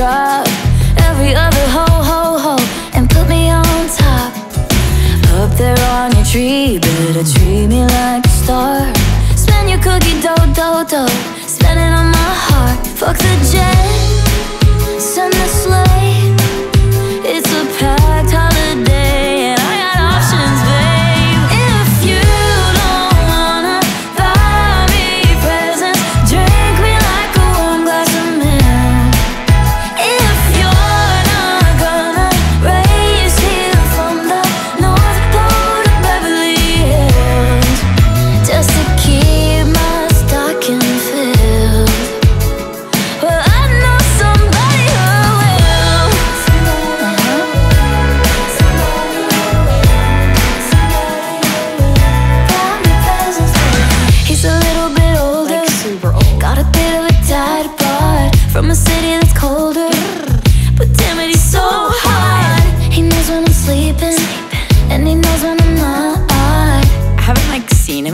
drop every other ho ho ho and put me on top. Up there on your tree, better treat me like a star. Spend your cookie dough dough dough, spend it on my heart. Fuck the jet.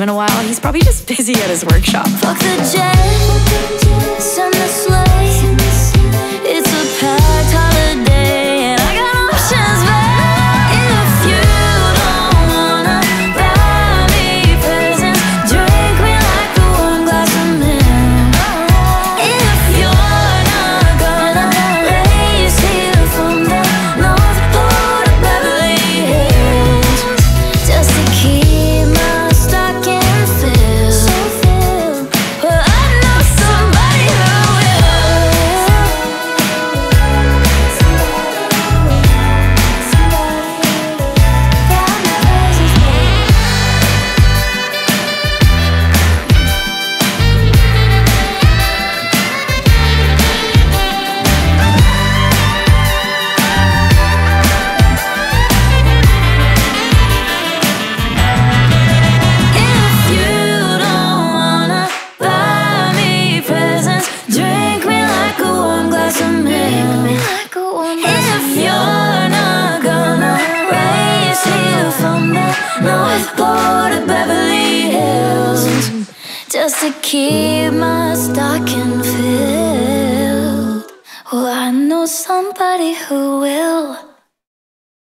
in a while. He's probably just busy at his workshop. Fuck the jet. was bored at Beverly Hills just to keep my stocking filled. Well, I know somebody who will.